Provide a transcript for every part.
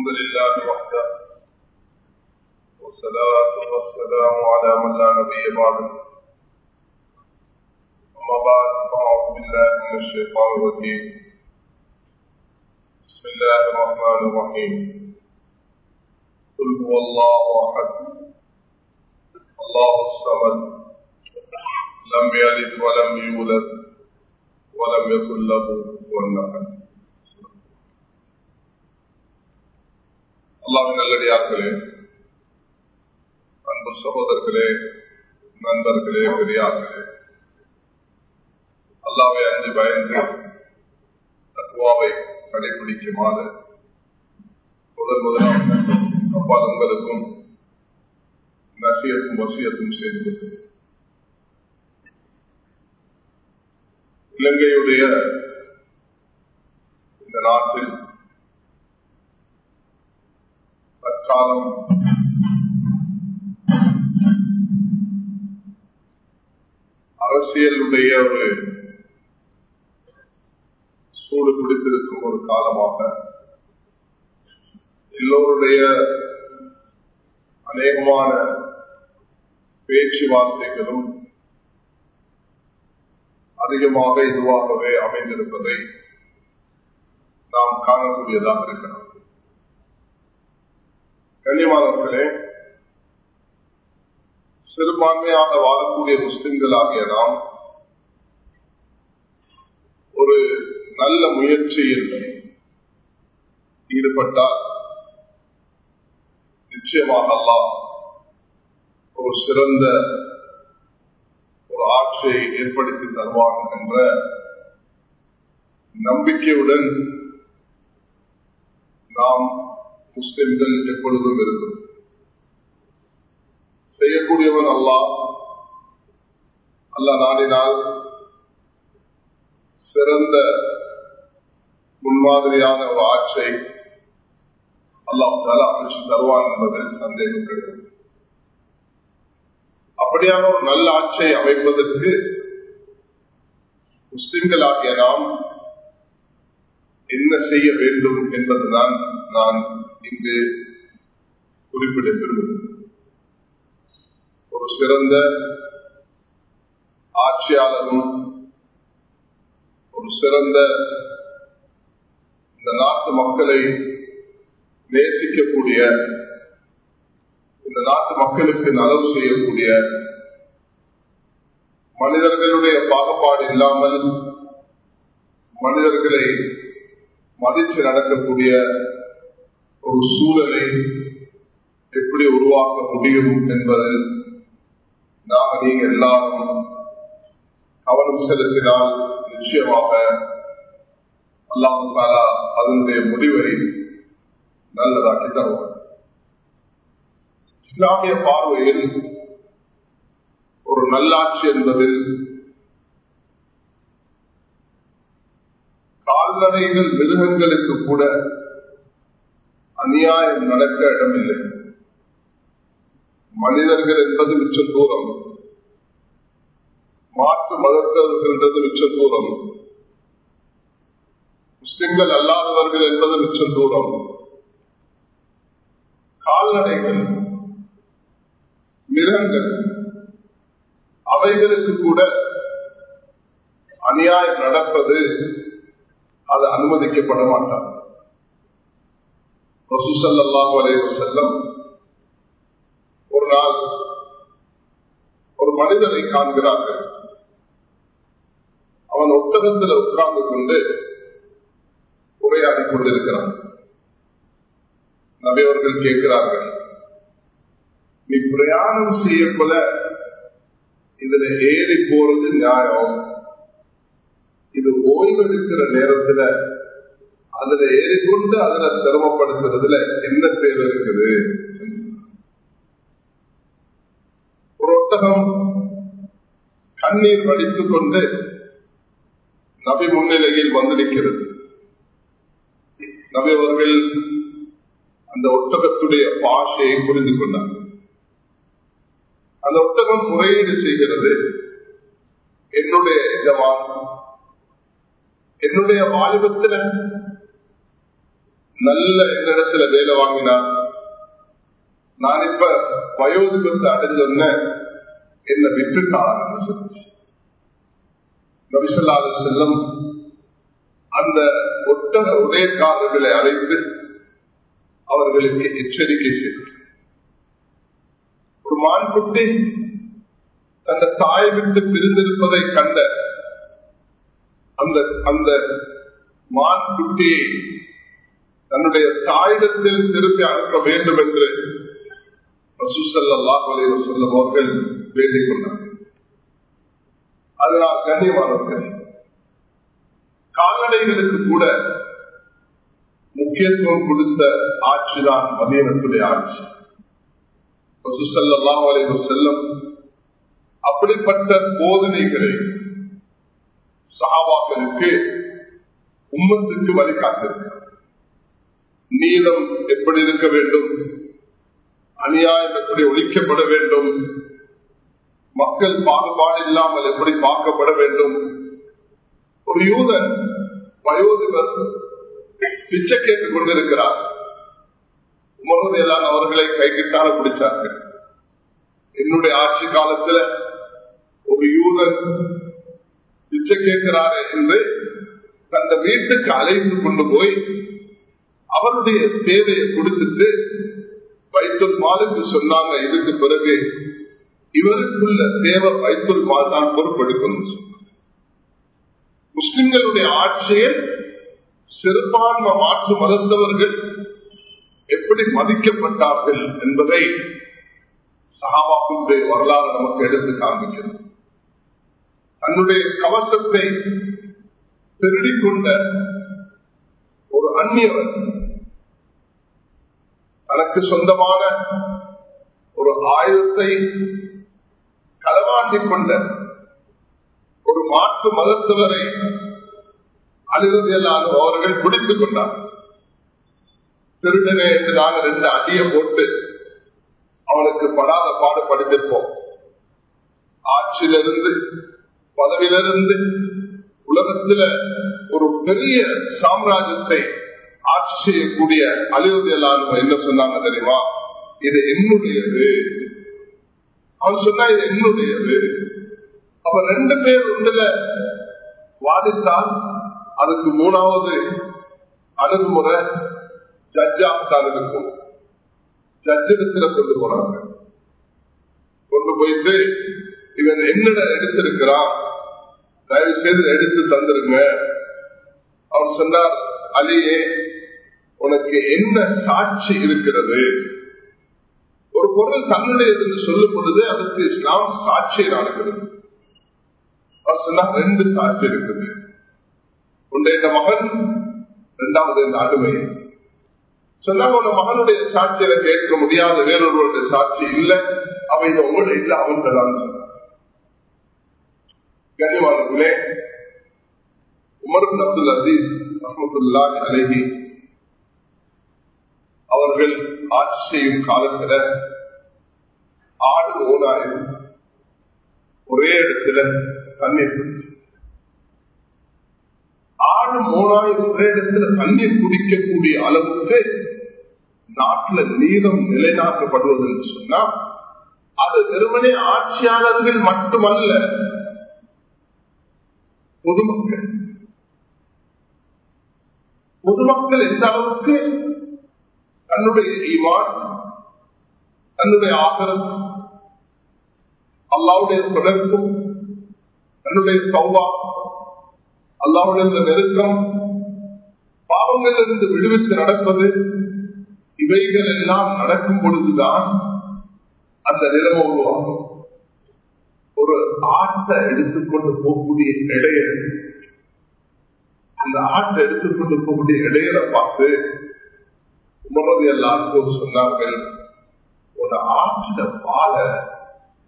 الحمد لله وحده. والصلاة والسلام على من لا نبي بعده. أما بعد فأعوذ بالله من الشيطان الرجيم. بسم الله الرحمن الرحيم. قل هو الله أحد. الله الصمد. لم يلد ولم يولد ولم يكن له كفوا أحد. அல்லாவின் நல்லடியார்களே அன்பு சகோதரர்களே நண்பர்களே பெரியார்களே. அல்லாவை அஞ்சு பயந்து தத்துவாவை கடைபிடிக்குமாறு முதல் முதலாக அப்பா உங்களுக்கும் நசியத்தும் வசியத்தும் சேர்ந்து இலங்கையுடைய இந்த நாட்டில் காலம். அரசியலுடைய ஒரு சூடு பிடித்திருக்கும் ஒரு காலமாக எல்லோருடைய அநேகமான பேச்சுவார்த்தைகளும் அதிகமாக இதுவாகவே அமைந்திருப்பதை நாம் காணக்கூடியதாக இருக்கிறோம். கண்ணியமானவர்களே சிறுபான்மையாக வாழக்கூடிய முஸ்லிம்களாகிய நாம் ஒரு நல்ல முயற்சியில் ஈடுபட்டால் நிச்சயமாக ஒரு சிறந்த ஒரு ஆட்சியை ஏற்படுத்தி தருவார்கள் என்ற நம்பிக்கையுடன் நாம் முஸ்லிம்கள் எப்பொழுதும் இருக்கும். செய்யக்கூடியவன் அல்லா அல்ல நாடினால் சிறந்த முன்மாதிரியான ஒரு ஆட்சியை அல்லாஹால அமைச்சு தருவான் என்பதில் சந்தேகம் கிடையாது. அப்படியான ஒரு நல்ல ஆட்சியை அமைப்பதற்கு முஸ்லிம்களாகிய நாம் என்ன செய்ய வேண்டும் என்பதுதான் நான் இங்கு குறிப்பிட விரும்புகிறேன் ஒரு சிறந்த ஆட்சியாளரும் ஒரு சிறந்த இந்த நாட்டு மக்களை நேசிக்கக்கூடிய இந்த நாட்டு மக்களுக்கு நலவு செய்யக்கூடிய மனிதர்களுடைய பாகுபாடு இல்லாமல் மனிதர்களை மதித்து நடக்கக்கூடிய ஒரு சூழலை எப்படி உருவாக்க முடியும் என்பதில் நாம் நீங்க எல்லாரும் கவனம் செலுத்தினால் நிச்சயமாக அல்லாஹாலா அதனுடைய முடிவை நல்லதாக்கி தருவார். இஸ்லாமிய பார்வையில் ஒரு நல்லாட்சி என்பதில் கால்நடைகள் மிருகங்களுக்கு கூட அநியாயம் நடக்க இடமில்லை. மனிதர்கள் என்பது மிச்ச தூரம் மாற்று மதத்தவர்கள்ன்றது மிச்ச தூரம் முஸ்லிம்கள் அல்லாதவர்கள் என்பது மிச்ச தூரம் கால்நடைகள் மிருகங்கள் அவைகளுக்கு கூட அநியாயம் நடப்பது அது அனுமதிக்கப்பட மாட்டார் ரசூசல்லாஹு அலைவர் செல்லம் ஒரு நாள் ஒரு மனிதனை காண்கிறார்கள். அவன் ஒட்டகத்தில் உட்கார்ந்து கொண்டு உரையாடி கொண்டிருக்கிறான். நபையவர்கள் கேட்கிறார்கள் நீ பிரயாணம் செய்யப்பட இதுல ஏறி போறது நியாயம். இது ஓய்வெடுக்கிற நேரத்துல அதுல ஏறிக்கொண்டு அதுல சிரமப்படுத்துறதுல என்ன தேவை இருக்குது? ஒரு ஒட்டகம் கண்ணீர் வடித்துக் கொண்டு நபி முன்னிலையில் வந்திருக்கிறது. நபி அவர்கள் அந்த ஒட்டகத்துடைய பாஷையை புரிந்து கொண்டார். அந்த ஒட்டகம் முறையீடு செய்கிறது. என்னுடைய எஜமான் என்னுடைய வாலிபத்தில் நல்ல என்னிடத்துல வேலை வாங்கினார் நான் இப்ப வயோதிபத்தை அடைஞ்சொன்ன என்ன விட்டுட்டார் சொல்லுச்சு நபிசல்லாத செல்லம் அந்த ஒட்டக உதயக்காரர்களை அழைத்து அவர்களுக்கு எச்சரிக்கை செய்தார். ஒரு மான்குட்டி தந்த தாய் விட்டு பிரிந்திருப்பதை கண்ட அந்த அந்த மான் குட்டியை தன்னுடைய தாயிடத்தில் திருப்பி அனுப்ப வேண்டும் என்று சொல்லும் அவர்கள் வேண்டிக் கொண்டார். அதனால் கண்ணியமானவர்கள் கால்நடைகளுக்கு கூட முக்கியத்துவம் கொடுத்த ஆட்சிதான் மதியனத்துடைய ஆட்சி. சுசல்லாம் செல்லும் அப்படிப்பட்ட போதனைகளை சகாபாக்களுக்கு உம்மத்துக்கு வழிகாட்டிருக்கிறார் நீளம் எப்படி இருக்க வேண்டும்? அநியாயம் எப்படி ஒழிக்கப்பட வேண்டும். மக்கள் பாகுபாடு இல்லாமல் எப்படி பார்க்கப்பட வேண்டும்? ஒரு யூதன் வயோதிபர் பிச்சை கேட்டுக் கொண்டிருக்கிறார். உமரதேதான் அவர்களை கைகிட்டால பிடிச்சார்கள். என்னுடைய ஆட்சி காலத்துல ஒரு யூதன் பிச்சை கேட்கிறாரு என்று தந்த வீட்டுக்கு அழைத்து கொண்டு போய் அவருடைய தேவையை கொடுத்துட்டு வைத்தல் மாலுக்கு சொன்னாங்க. இதுக்கு பிறகு இவருக்குள்ள தேவை வைத்தல் மால் தான் சொன்னாங்க. முஸ்லிம்களுடைய ஆட்சியை சிறுபான்மை மாற்று மதத்தவர்கள் எப்படி மதிக்கப்பட்டார்கள் என்பதை சகாபாக்குடைய வரலாறு நமக்கு எடுத்து காண்பிக்கிறது தன்னுடைய கவசத்தை திருடிக்கொண்ட ஒரு அந்நியவர் தனக்கு சொந்தமான ஒரு ஆயுதத்தை களமாட்டிக் கொண்ட ஒரு மாற்று மதத்தவரை அழுகதையிலான அவர்கள் பிடித்துக் கொண்டார். திருடனே என்று நாங்கள் ரெண்டு அடியை போட்டு அவனுக்கு படாத பாடு படித்திருப்போம். ஆட்சியிலிருந்து பதவியிலிருந்து உலகத்துல ஒரு பெரிய சாம்ராஜ்யத்தை ஆட்சி செய்யக்கூடிய அழிவுதலான என்ன சொன்னாங்க தெரியுமா? இது என்னுடையது. அவன் சொன்னா இது என்னுடையது. அப்ப ரெண்டு பேர் ஒன்றுல வாதித்தால் அதுக்கு மூணாவது அணுகுமுறை ஜட்ஜாகத்தான் இருக்கும். ஜட்ஜிடத்துல கொண்டு போறாங்க. கொண்டு போயிட்டு இவன் என்னிட எடுத்திருக்கிறான். தயவு செய்து எடுத்து தந்துருங்க. அவர் சொன்னார் அலியே உனக்கு என்ன சாட்சி இருக்கிறது? ஒரு பொருள் தன்னுடையது என்று சொல்லும் பொழுது அதற்கு இஸ்லாம் சாட்சியை நாடுகிறது அவர் ரெண்டு சாட்சி இருக்குது. ஒன்றை இந்த மகன் இரண்டாவது இந்த அடிமை. சொன்னா உன மகனுடைய சாட்சியில கேட்க முடியாத வேறொருவருடைய சாட்சி இல்லை. அவன் இந்த உங்களோட இல்ல அவன் தான். சொன்னார் உமர் அப்துல் அசீஸ் அஹமதுல்லா அலஹி அவர்கள் ஆட்சி செய்யும் காலத்துல ஆடு ஓனாயம் ஒரே இடத்துல தண்ணீர் குடிச்சு ஆடு மூணாயிரம் ஒரே இடத்துல தண்ணீர் குடிக்கக்கூடிய அளவுக்கு நாட்டுல நீளம் நிலைநாட்டப்படுவது என்று சொன்னா அது வெறுமனே ஆட்சியாளர்கள் மட்டுமல்ல பொதுமக்கள். பொதுமக்கள் எந்த அளவுக்கு தன்னுடைய ஈமான் தன்னுடைய ஆகரம் அல்லாவுடைய தொடர்பும் தன்னுடைய சௌவா அல்லாவுடைய நெருக்கம் பாவங்களிலிருந்து விடுவித்து நடப்பது இவைகள் எல்லாம் நடக்கும் பொழுதுதான் அந்த நிலைமை உருவாகும். ஒரு ஆட்டை எடுத்துக்கொண்டு போகக்கூடிய இடையர் அந்த ஆட்டை எடுத்துக்கொண்டு போகக்கூடிய இடையில பார்த்து உமரது எல்லாருக்கும் சொன்னார்கள் உன் ஆற்றில பால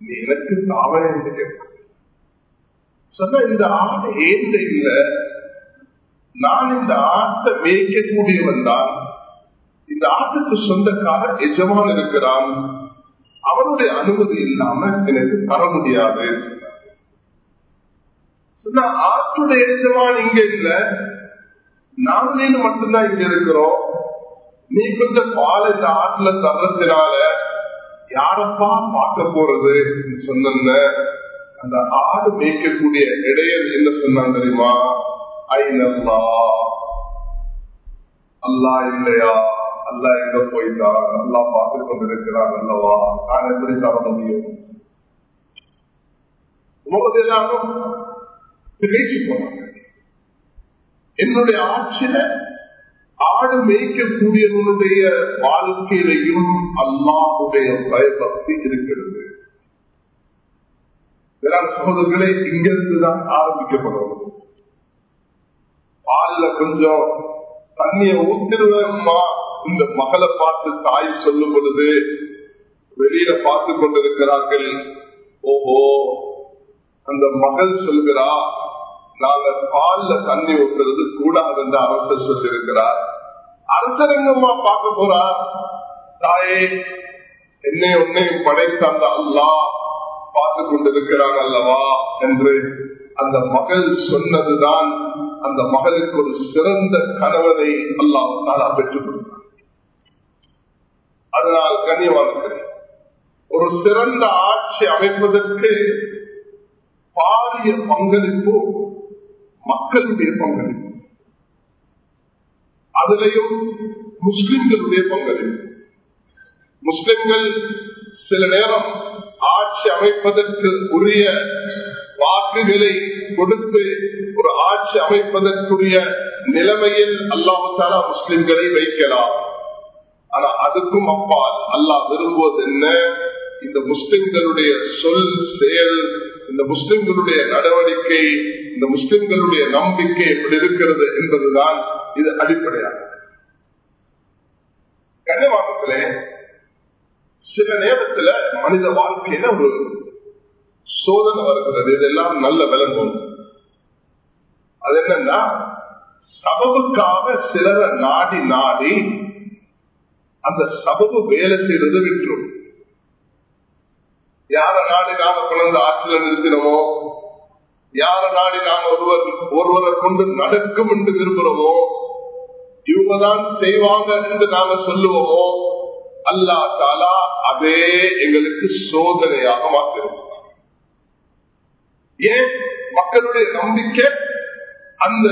நீ எனக்கு தாவணை என்று கேட்க சொன்ன இந்த ஆடு ஏந்த இல்ல நான் இந்த ஆட்டை மேய்க்கக்கூடியவன் தான். இந்த ஆட்டுக்கு சொந்தக்கார எஜமான் இருக்கிறான். அவனுடைய அனுமதி இல்லாம எனக்கு தர முடியாது சொன்ன ஆற்றுடைய எஜமான் இங்க இல்ல நாங்களே மட்டும்தான் இங்க இருக்கிறோம். நீ கொஞ்சம் பால் இந்த ஆற்றுல தர்றதுனால யாரப்பா பார்க்க போறது சொன்ன அந்த ஆடு மேய்க்கக்கூடிய இடையல் என்ன சொன்னான் தெரியுமா? ஐநல்லா அல்லா இல்லையா? அல்லா எங்க போயிட்டான்? நல்லா பார்த்து கொண்டிருக்கிறான் அல்லவா? நான் எப்படி தர முடியும்? எல்லாரும் போனாங்க என்னுடைய ஆட்சியில ஆடு மேய்க்கக்கூடியவனுடைய வாழ்க்கையிலையும் அல்லாஹுடைய பயபக்தி இருக்கிறது. சகோதரர்களே இங்கிருந்துதான் ஆரம்பிக்கப்படும். பால்ல கொஞ்சம் தண்ணிய ஊத்திருவேம்மா இந்த மகளை பார்த்து தாய் சொல்லும் பொழுது வெளியில பார்த்து கொண்டிருக்கிறார்கள். ஓஹோ அந்த மகள் சொல்கிறா நாங்க பால்ல தண்ணி ஊற்றுறது கூடாது என்று அரசர் சொல்லியிருக்கிறார். அரசரங்கம்மா பார்க்க போறார். தாயே என்னை உன்னையும் படைத்தாந்த அல்லா பார்த்து கொண்டிருக்கிறான் அல்லவா என்று அந்த மகள் சொன்னதுதான் அந்த மகளுக்கு ஒரு சிறந்த கணவனை அல்லாஹாலா பெற்றுக் கொடுத்தார் அதனால் கண்ணியவான்கள் ஒரு சிறந்த ஆட்சி அமைப்பதற்கு பாரிய பங்களிப்பு மக்களுடைய பங்களிப்பு. அதுலயும் முஸ்லிம்களுடைய பங்களிப்பு. முஸ்லிம்கள் சில நேரம் ஆட்சி அமைப்பதற்கு உரிய வாக்குகளை கொடுத்து ஒரு ஆட்சி அமைப்பதற்குரிய நிலைமையில் அல்லாஹாலா முஸ்லிம்களை வைக்கலாம். ஆனா அதுக்கும் அப்பால் அல்லாஹ் விரும்புவது என்ன? இந்த முஸ்லிம்களுடைய சொல் செயல் இந்த முஸ்லிம்களுடைய நடவடிக்கை இந்த முஸ்லிம்களுடைய நம்பிக்கை எப்படி இருக்கிறது என்பதுதான் இது அடிப்படையானது கண்ணவாக்கத்திலே சில நேரத்துல மனித வாழ்க்கையில ஒரு சோதனை வருகிறது. இதெல்லாம் நல்ல விளங்கும் அது என்னன்னா சபவுக்காக சிலரை நாடி நாடி அந்த சபவு வேலை செய்யறது விட்டுரும். யார நாடு நாம குழந்தை ஆட்சியில நிறுத்தினோமோ யார நாடு நாம் ஒருவர் ஒருவரை கொண்டு நடக்கும் என்று விரும்புகிறோமோ? இவங்கதான் செய்வாங்க என்று நாம சொல்லுவோமோ? அல்லா தாலா அதே எங்களுக்கு சோதனையாக மாற்றிருக்கிறார். ஏன்? மக்களுடைய நம்பிக்கை அந்த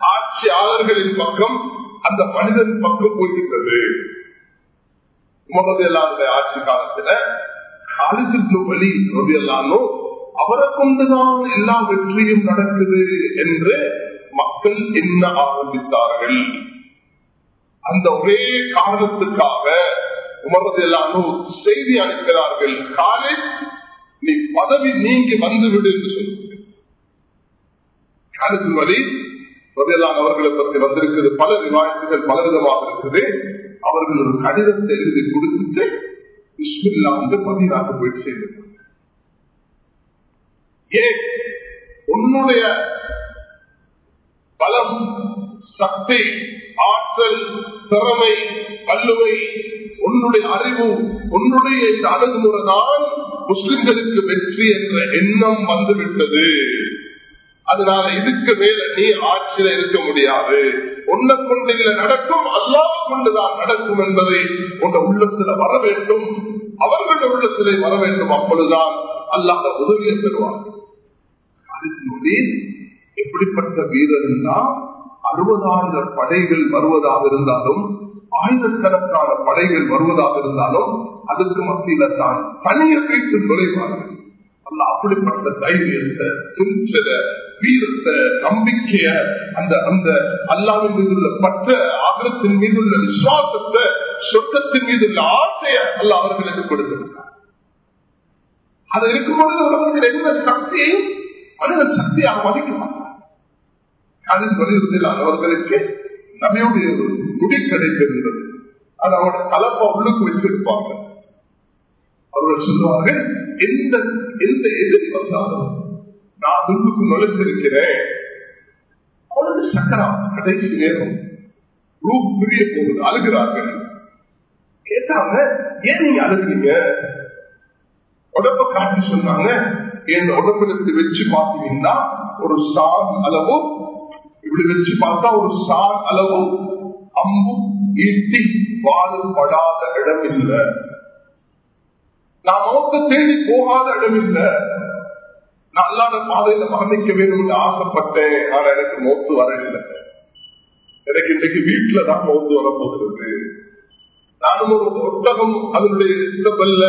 ஆட்சியாளர்களின் பக்கம் அந்த மனிதன் பக்கம் போய்விட்டது. முகமது ஆட்சி காலத்துல காலத்துக்கு வழி அவரை கொண்டுதான் எல்லா வெற்றியும் நடக்குது என்று மக்கள் என்ன ஆரம்பித்தார்கள்? அந்த ஒரே காரணத்துக்காக உமரது எல்லாரும் செய்தி அனுப்பினார்கள் காலை நீ பதவி நீங்கி வந்துவிடு என்று சொல்லுங்கள் ரதையெல்லாம் அவர்களை பற்றி வந்திருக்கிறது பல விவாதங்கள் பல விதமாக இருக்குது. அவர்கள் ஒரு கடிதத்தை எழுதி கொடுத்துட்டு பிஸ்மில்லா வந்து பதினாக போயிட்டு சேர்ந்து ஏன்? உன்னுடைய பலம் சக்தி ஆற்றல் திறமை கல்லுவை உன்னுடைய அறிவு உன்னுடைய இந்த அணுகுமுறைதான் முஸ்லிம்களுக்கு வெற்றி என்ற எண்ணம் வந்துவிட்டது. அதனால இதுக்கு மேல நீ ஆட்சியில இருக்க முடியாது. உன்னை கொண்டு இதுல நடக்கும் அல்லாத கொண்டுதான் நடக்கும் என்பதை உங்க உள்ளத்துல வர வேண்டும். அவர்களுடைய உள்ளத்திலே வர வேண்டும். அப்பொழுதுதான் அல்லாத உதவியை பெறுவார் எப்படிப்பட்ட வீரர்னா அறுபதாயிரம் படைகள் வருவதாக இருந்தாலும் ஆயிரக்கணக்கான படைகள் வருவதாக இருந்தாலும் அதுக்கு மத்தியில தான் தனியை வைத்து நுழைவார்கள். அல்ல அப்படிப்பட்ட தைரியத்தை துணிச்சல வீரத்தை நம்பிக்கைய அந்த அந்த அல்லாவின் மீது உள்ள பற்ற ஆகத்தின் மீது உள்ள விசுவாசத்தை சொர்க்கத்தின் மீது உள்ள ஆசைய அல்ல அவர்களுக்கு கொடுத்திருக்கிறார். அது இருக்கும்பொழுது உலகத்தில் எந்த சக்தியையும் மனித சக்தியாக மதிக்க மாட்டார் அதில் வலியுறுத்தல் அவர்களுக்கு நபியுடைய ஒரு முடி கிடைத்திருந்தது அது அவரோட கலப்பா உள்ளுக்கு வச்சிருப்பாங்க அவர்கள் சொல்லுவார்கள் எந்த எந்த எதிரி வந்தாலும் நான் துன்புக்கு நுழைச்சிருக்கிறேன் அவளுக்கு சக்கரா கடைசி நேரம். ரூ புரிய போகுது அழுகிறார்கள். கேட்டாங்க ஏன் நீங்க அழுகிறீங்க? உடம்ப காட்டி சொன்னாங்க என் உடம்புல வச்சு பார்த்தீங்கன்னா ஒரு சார் அளவு இப்படி வச்சு பார்த்தா ஒரு சார் அளவு அம்பு ஈட்டி பாடுபடாத இடம் இல்லை. நான் மௌத்த தேடி போகாத இடம் இல்லை. நான் அல்லாத பாதையில மரணிக்க வேண்டும் ஆசைப்பட்டேன். ஆனா எனக்கு மௌத்து வரவில்லை. எனக்கு இன்றைக்கு வீட்டுல தான் மௌத்து வரப்போகிறது. நானும் ஒரு ஒட்டகம் அதனுடைய இஷ்டப்பல்ல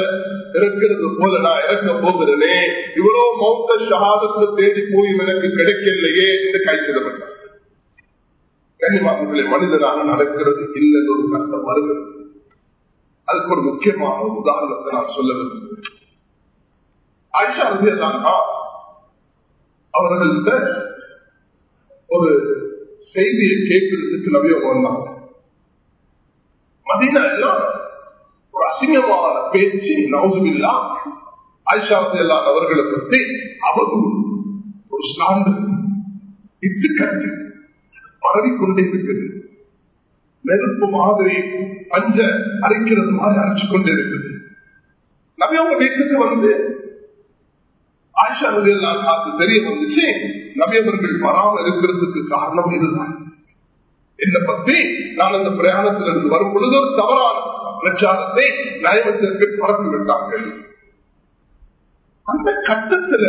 இறக்கிறது போல நான் இறக்க போகிறேனே. இவ்வளவு மௌத்த ஷஹாதத்தை தேடி போய் எனக்கு கிடைக்கலையே என்று கைச்சிடப்பட்டார் கன்னிமார்களே மனிதனாக நடக்கிறது. இல்லைன்னு ஒரு கஷ்டம் வருகிறது அதுக்கு ஒரு முக்கியமான உதாரணத்தை நான் சொல்ல விரும்புகிறேன். ஆயிஷா ரவியதானா அவர்கள்ட்ட ஒரு செய்தியை கேட்கறதுக்கு நவியம் வந்தாங்க ஒரு அசிங்கமான பேச்சு நவுசுமில்லா ஆயிஷா ரவியல்லான் அவர்களை பற்றி அவரும் ஒரு சார்ந்து இட்டு பரவிக்கொண்டே இருக்கிறது. நெருப்பு மாதிரி பஞ்ச அரைக்கிறது மாதிரி அரைச்சு கொண்டிருக்குது. இருக்குது அவங்க வீட்டுக்கு வந்து ஆயிஷா காத்து தெரிய வந்துச்சு. நவியவர்கள் வராமல் இருக்கிறதுக்கு காரணம் இதுதான். என்னை பத்தி நான் அந்த பிரயாணத்திலிருந்து வரும் பொழுது ஒரு தவறான பிரச்சாரத்தை நயவத்திற்கு பரப்பி விட்டார்கள். அந்த கட்டத்துல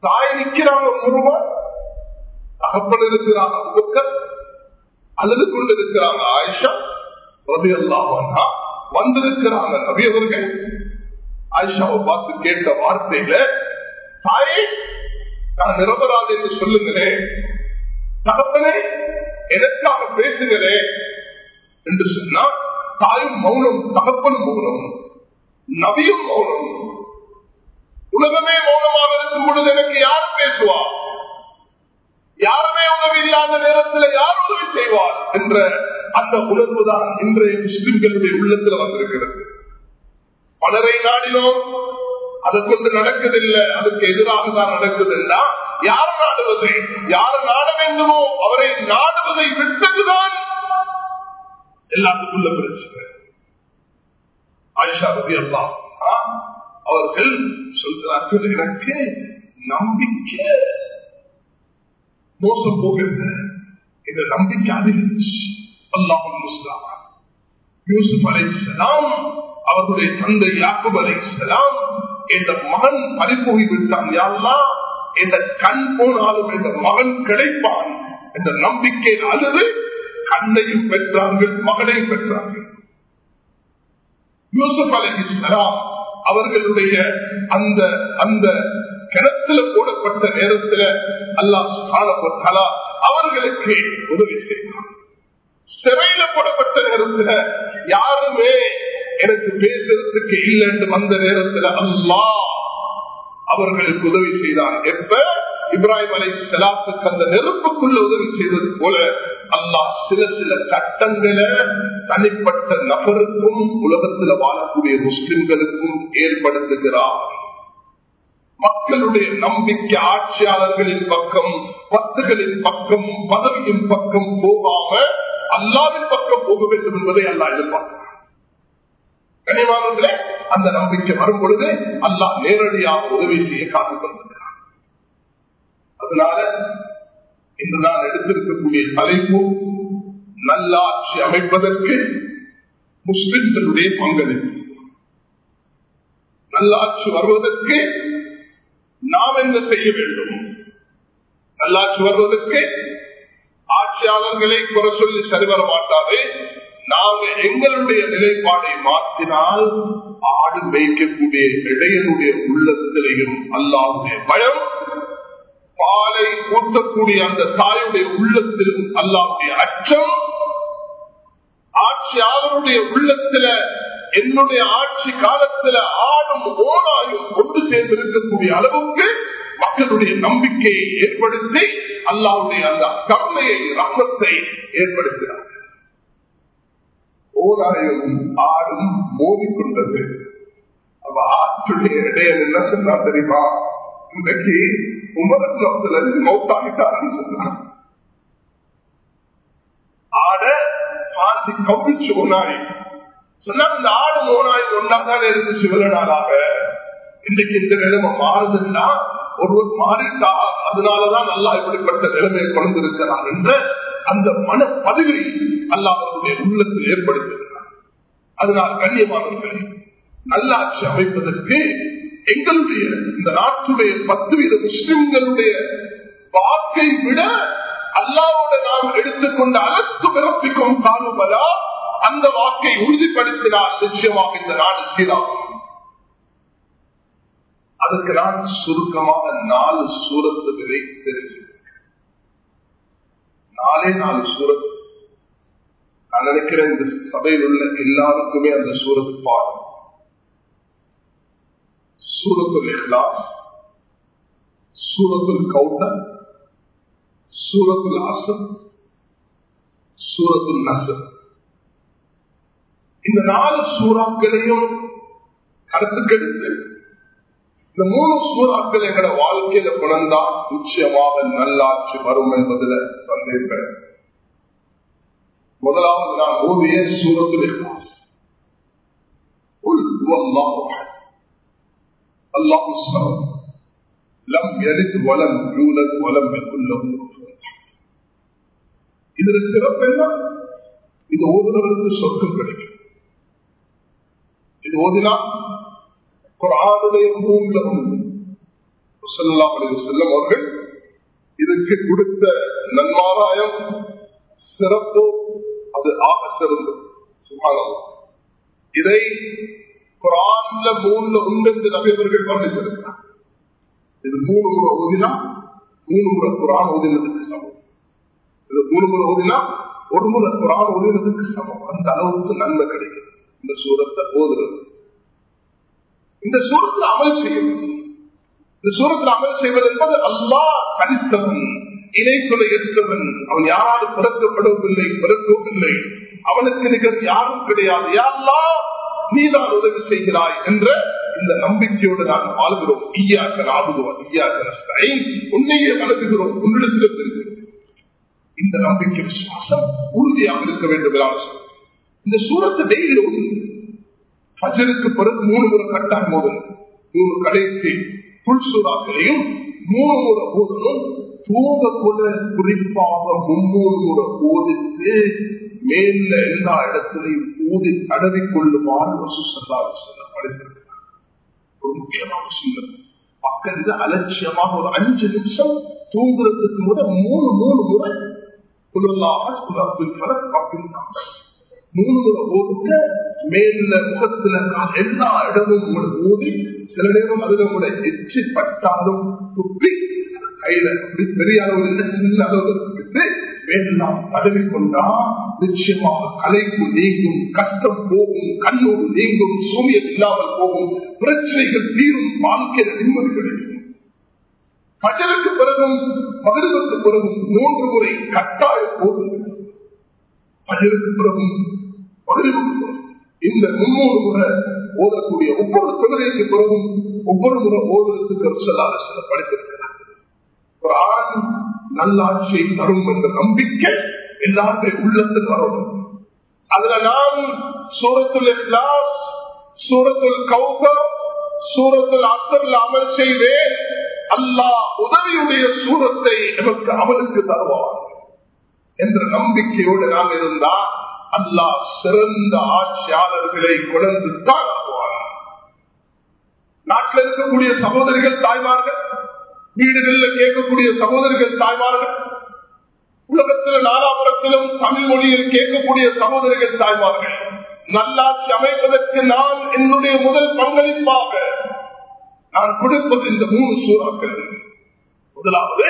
தாய் நிற்கிறாங்க ஒருவர் தகப்பன் இருக்கிறார் அல்லது கொண்டிருக்கிறாங்க ஆயிஷா ரபி அல்லாஹா வந்திருக்கிறாங்க ரபி அவர்கள். ஆயிஷாவை பார்த்து கேட்ட வார்த்தையில தாயே நான் நிரபராது என்று சொல்லுங்களேன் தகப்பனே எனக்காக பேசுகிறேன் என்று சொன்னா தாயும் மௌனம் தகப்பனும் மௌனம் நபியும் மௌனம் உலகமே மௌனமாக இருக்கும் பொழுது எனக்கு யார் பேசுவா? யாருமே உதவி இல்லாத நேரத்தில் யார் உதவி செய்வார் என்ற அந்த உணர்வு தான் இன்றைய முஸ்லிம்களுடைய உள்ளத்தில் வந்திருக்கிறது. பலரை நாடினோம். அது நடக்குதில்லை. அதுக்கு எதிராக தான் நடக்குதுன்னா யார் நாடுவது? யார் நாட வேண்டுமோ அவரை நாடுவதை விட்டதுதான் எல்லாத்துக்குள்ள பிரச்சனை. ஆயிஷா ரவி அல்லா அவர்கள் சொல்கிறார்கள் எனக்கு நம்பிக்கை. மோசம் போகிறது இந்த நம்பிக்கை அதிகரிச்சு அல்லாஹும் முஸ்லாம் யூசுப் அலை அவர்களுடைய தந்தை யாக்குப் அலை என்ற மகன் பறிப்போகி விட்டான் யாரெல்லாம் என்ற கண் போனாலும் என்ற மகன் கிடைப்பான் என்ற நம்பிக்கை அழுது கண்ணையும் பெற்றார்கள் மகனையும் பெற்றார்கள். யூசுப் அலை அவர்களுடைய அந்த அந்த கிணத்துல போடப்பட்ட நேரத்துல அல்லாஹ் அவர்களுக்கு உதவி செய்வான். சிறையில போடப்பட்ட நேரத்துல யாருமே எனக்கு பேசுறதுக்கு இல்லைன்னு வந்த நேரத்துல அல்லா அவர்களுக்கு உதவி செய்தான். எப்ப? இப்ராஹிம் அலை செலாத்துக்கு அந்த நெருப்புக்குள்ள உதவி செய்தது போல அல்லாஹ் சில சில சட்டங்களை தனிப்பட்ட நபருக்கும் உலகத்துல வாழக்கூடிய முஸ்லிம்களுக்கும் ஏற்படுத்துகிறார் மக்களுடைய நம்பிக்கை ஆட்சியாளர்களின் பக்கம் பத்துகளின் பக்கம் பதவியின் பக்கம் போகாம அல்லாவின் பக்கம் போக வேண்டும் என்பதை அல்லா எதிர்பார்க்கிறார் கனிவானங்களே அந்த நம்பிக்கை வரும் பொழுது அல்லாஹ் நேரடியாக உதவி செய்ய காத்துக் கொண்டிருக்கிறார் அதனால இன்று நான் எடுத்திருக்கக்கூடிய தலைப்பு நல்லாட்சி அமைப்பதற்கு முஸ்லிம்களுடைய பங்களிப்பு. நல்லாட்சி வருவதற்கு நாம் என்ன செய்ய வேண்டும்? நல்லாட்சி வருவதற்கு ஆட்சியாளர்களை குறை சொல்லி சரிவர மாட்டாது நாங்கள் எங்களுடைய நிலைப்பாடை மாற்றினால் ஆடு மேய்க்கக்கூடிய இடையனுடைய உள்ளத்திலையும் அல்லாவுடைய பயம் பாலை ஊட்டக்கூடிய அந்த தாயுடைய உள்ளத்திலும் அல்லாவுடைய அச்சம் ஆட்சியாளருடைய உள்ளத்துல என்னுடைய ஆட்சி காலத்துல ஆடும் ஓராயும் கொண்டு சேர்ந்திருக்கக்கூடிய அளவுக்கு மக்களுடைய நம்பிக்கையை ஏற்படுத்தி அல்லாவுடைய அந்த கருணையை ரத்தத்தை ஏற்படுத்தினார் ஓராயும் ஆடும் மோதிக்கொண்டது அவ ஆற்றுடைய இடையன் என்ன சொன்னா தெரியுமா? இன்றைக்கு உமரத்துல மௌத்தாகிட்டாருன்னு சொன்னார். ஆட பாதி கவிச்சு ஓனாய் சொன்னா இந்த ஆடு ஓனாய் ஒன்றாதான் இருந்துச்சு இவ்வளவு நாளாக இன்றைக்கு இந்த நிலைமை மாறுதுன்னா ஒருவர் மாறிட்டா அதனாலதான் நல்லா இப்படிப்பட்ட நிலைமையை கொண்டிருக்கிறார் என்ற அந்த மன பதிவை அல்லாஹருடைய உள்ளத்தில் ஏற்படுத்துகிறார் அதனால் கண்ணியமானவர்களே நல்லாட்சி அமைப்பதற்கு எங்களுடைய இந்த நாட்டுடைய பத்து வித முஸ்லிம்களுடைய வாக்கை விட அல்லாவோட நாம் எடுத்துக்கொண்ட அனைத்து பிறப்பிக்கும் காணுவதா அந்த வாக்கை உறுதிப்படுத்தினால் நிச்சயமாக இந்த நாடு சீராகும். அதுக்கு நான் சுருக்கமாக நாலு சூரத்துகளை தெரிஞ்சிருக்கேன் நாலே நாலு சூரத்து. நான் நினைக்கிறேன் இந்த சபையில் உள்ள எல்லாருக்குமே அந்த சூரத்து பாடம் சூரத்துல் இஹ்லாஸ் சூரத்துல் கௌதர் சூரத்துல் அசம் சூரத்துல் நசர். இந்த நாலு சூறாக்களையும் கருத்துக்கெடுத்து இந்த மூணு சூறாக்கள் எங்களோட வாழ்க்கையில பிறந்தா நிச்சயமாக நல்லாட்சி வரும் என்பதுல சந்தேகம் முதலாவது நான் ஓவிய சூரத்தில் இது சிறப்பு என்ன இது ஓதுநர்களுக்கு சொற்கள் கிடைக்கும். இது ஓதினா குரானுடைய மூல செல்லம் அவர்கள் இதற்கு கொடுத்த நன்மாராயம் சிறப்பு அது ஆக சிறந்தது. சுமாரம் இதை குரான்ல மூணுல உண்டு என்று நபியவர்கள் வர்ணித்திருக்கிறார் இது மூணு முறை ஓதினா மூணு முறை குரான் ஓதினதுக்கு சமம். இது மூணு முறை ஓதினா ஒரு முறை குரான் ஓதினதுக்கு சமம். அந்த அளவுக்கு நன்மை கிடைக்கும் இந்த சூரத்தை ஓதுறது. இந்த சூரத்தில் அமல் செய்யும் இந்த சூரத்தில் அமல் செய்வது என்பது அல்லா தனித்தவன் இணைத்துறை ஏற்றவன் அவன் யாராலும் பிறக்கப்படவில்லை பிறக்கவில்லை அவனுக்கு நிகழ்ச்சி யாரும் கிடையாது. யாரெல்லாம் நீதான் உதவி செய்கிறாய் என்ற இந்த நம்பிக்கையோடு நாம் வாழ்கிறோம் ஈயாக்க நாடுவோம் ஈயாக்க உன்னையே வழங்குகிறோம் உன்னிடத்தில் இந்த நம்பிக்கை விசுவாசம் உறுதியாக இருக்க வேண்டும் அவசியம் இந்த சூரத்தை டெய்லி ஃபஜருக்கு பிறகு மூணு முறை கட்டாயம் ஓடும் மூணு கடைசி புல் சூறாக்களையும் மூணு முறை ஓடணும் தூங்க கூட குறிப்பாக மும்மூணு முறை ஓதித்து மேல எல்லா இடத்திலையும் ஊதி தடவி கொள்ளுமாறு ஒரு முக்கியமான விஷயம். பக்கத்துல அலட்சியமாக ஒரு அஞ்சு நிமிஷம் தூங்குறதுக்கு முறை மூணு மூணு முறை. மூணு முறை ஓதுக்க மேல முகத்துல எல்லா இடமும் ஊதி சில நேரம் அதுல கூட எச்சி பட்டாலும் துப்பி கையில பெரிய அளவு இல்லை சின்ன அளவு வேண்டாம் பதவி கொண்டா நிச்சயமாக கலைப்பு நீங்கும் கஷ்டம் போகும் கண்ணோடு நீங்கும் சூரியன் இல்லாமல் போகும் பிரச்சனைகள் தீரும் வாழ்க்கையில நிம்மதி கிடைக்கும். பஜலுக்கு பிறகும் பகிர்வுக்கு பிறகும் மூன்று முறை கட்டாய போகும் பஜலுக்கு பிறகும் மகிழ்வுக்கு இந்த முன்னூறு முறை ஓதக்கூடிய ஒவ்வொரு தொழிலுக்கு பிறகும் ஒவ்வொரு முறை ஓதுவதற்கு சொல்லாத சில படித்திருக்கிறார். நல்லாட்சியை தரும் என்ற நம்பிக்கை எல்லாருடைய உள்ளத்தில் வரணும் அதுல நான் சூரத்துல் இஹ்லாஸ் சூரத்துல் கௌசர் சூரத்துல் அசர்ல அமல் செய்வேன் அல்லாஹ் உதவியுடைய சூரத்தை நமக்கு அமலுக்கு தருவார் என்ற நம்பிக்கையோடு நாம் இருந்தா அல்லாஹ் சிறந்த ஆட்சியாளர்களை கொண்டு தான் நாட்டில் இருக்கக்கூடிய சகோதரிகள் தாய்மார்கள் வீடுகளில் கேட்கக்கூடிய சகோதரிகள் தாய்மார்கள் உலகத்தில் நாலாபுரத்திலும் தமிழ் மொழியில் கேட்கக்கூடிய சகோதரிகள் தாய்மார்கள் நல்லாட்சி அமைப்பதற்கு நான் என்னுடைய முதல் பங்களிப்பாக நான் கொடுப்பது இந்த மூணு சூறாக்கள். முதலாவது